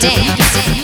dance.